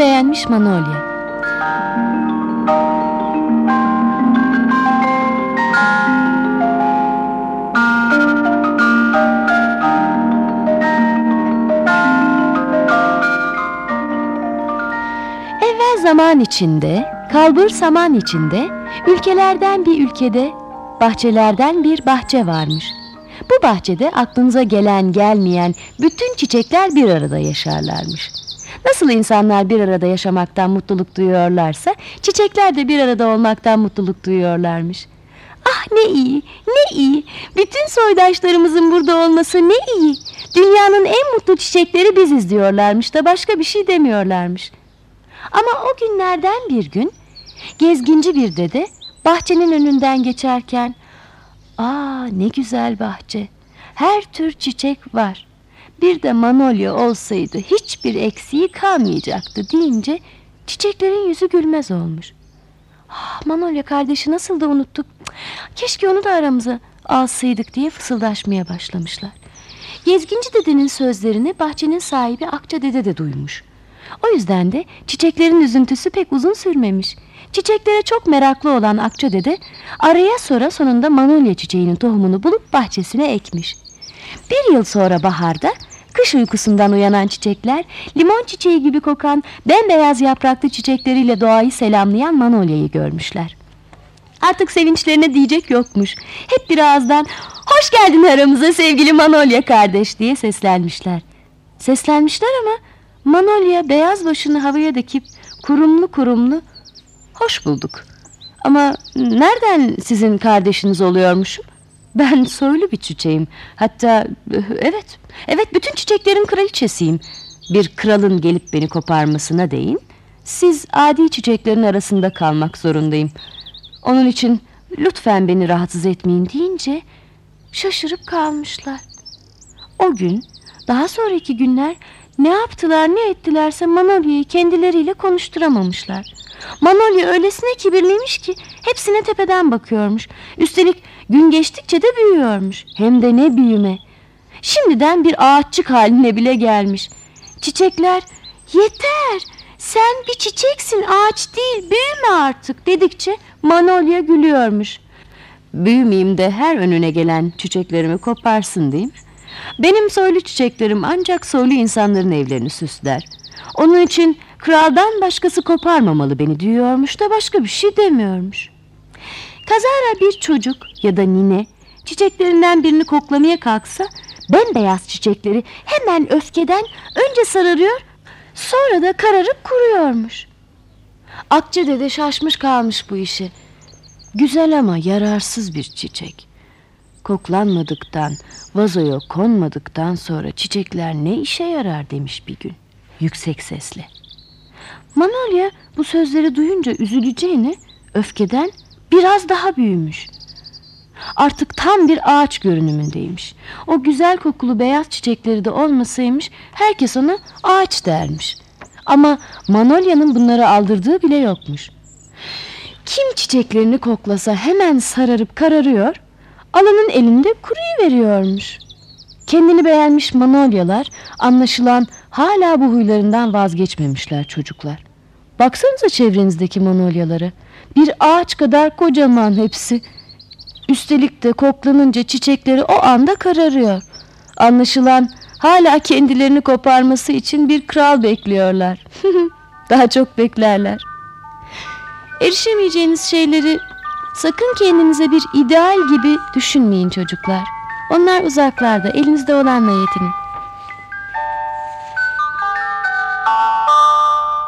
Beğenmiş Manolya. Evvel zaman içinde, kalbur zaman içinde, ülkelerden bir ülkede, bahçelerden bir bahçe varmış. Bu bahçede aklınıza gelen gelmeyen bütün çiçekler bir arada yaşarlarmış. Nasıl insanlar bir arada yaşamaktan mutluluk duyuyorlarsa çiçekler de bir arada olmaktan mutluluk duyuyorlarmış. Ah ne iyi, ne iyi. Bütün soydaşlarımızın burada olması ne iyi. Dünyanın en mutlu çiçekleri biziz diyorlarmış da başka bir şey demiyorlarmış. Ama o günlerden bir gün gezginci bir dede bahçenin önünden geçerken Aa ne güzel bahçe. Her tür çiçek var. Bir de manolya olsaydı hiçbir eksiği kalmayacaktı deyince çiçeklerin yüzü gülmez olmuş. Ah, manolya kardeşi nasıl da unuttuk. Keşke onu da aramıza alsaydık diye fısıldaşmaya başlamışlar. Gezginci dedenin sözlerini bahçenin sahibi Akça dede de duymuş. O yüzden de çiçeklerin üzüntüsü pek uzun sürmemiş. Çiçeklere çok meraklı olan Akça dede araya sonra sonunda manolya çiçeğinin tohumunu bulup bahçesine ekmiş. Bir yıl sonra baharda kış uykusundan uyanan çiçekler limon çiçeği gibi kokan bembeyaz yapraklı çiçekleriyle doğayı selamlayan manolyayı görmüşler. Artık sevinçlerine diyecek yokmuş. Hep bir ağızdan hoş geldin aramıza sevgili Manolya kardeş diye seslenmişler. Seslenmişler ama Manolya beyaz başını havaya dikip kurumlu kurumlu hoş bulduk. Ama nereden sizin kardeşiniz oluyormuşum? Ben soylu bir çiçeğim. Hatta evet, evet bütün çiçeklerin kraliçesiyim. Bir kralın gelip beni koparmasına değin. Siz adi çiçeklerin arasında kalmak zorundayım. Onun için lütfen beni rahatsız etmeyin deyince şaşırıp kalmışlar. O gün, daha sonraki günler ne yaptılar ne ettilerse Manolya'yı kendileriyle konuşturamamışlar. Manolya öylesine kibirliymiş ki hepsine tepeden bakıyormuş. Üstelik gün geçtikçe de büyüyormuş. Hem de ne büyüme. Şimdiden bir ağaççık haline bile gelmiş. Çiçekler yeter sen bir çiçeksin ağaç değil büyüme artık dedikçe Manolya gülüyormuş. Büyümeyeyim de her önüne gelen çiçeklerimi koparsın değil mi? Benim soylu çiçeklerim ancak soylu insanların evlerini süsler. Onun için kraldan başkası koparmamalı beni diyormuş da başka bir şey demiyormuş. Kazara bir çocuk ya da nine çiçeklerinden birini koklamaya kalksa bembeyaz çiçekleri hemen öfkeden önce sararıyor sonra da kararıp kuruyormuş. Akça dede şaşmış kalmış bu işi. Güzel ama yararsız bir çiçek. Koklanmadıktan, vazoya konmadıktan sonra çiçekler ne işe yarar demiş bir gün yüksek sesle. Manolya bu sözleri duyunca üzüleceğini öfkeden biraz daha büyümüş. Artık tam bir ağaç görünümündeymiş. O güzel kokulu beyaz çiçekleri de olmasaymış herkes ona ağaç dermiş. Ama Manolya'nın bunları aldırdığı bile yokmuş. Kim çiçeklerini koklasa hemen sararıp kararıyor, alanın elinde kuruyu veriyormuş. Kendini beğenmiş manolyalar anlaşılan hala bu huylarından vazgeçmemişler çocuklar. Baksanıza çevrenizdeki manolyaları. Bir ağaç kadar kocaman hepsi. Üstelik de koklanınca çiçekleri o anda kararıyor. Anlaşılan hala kendilerini koparması için bir kral bekliyorlar. Daha çok beklerler. Erişemeyeceğiniz şeyleri sakın kendinize bir ideal gibi düşünmeyin çocuklar. Onlar uzaklarda, elinizde olanla yetinin.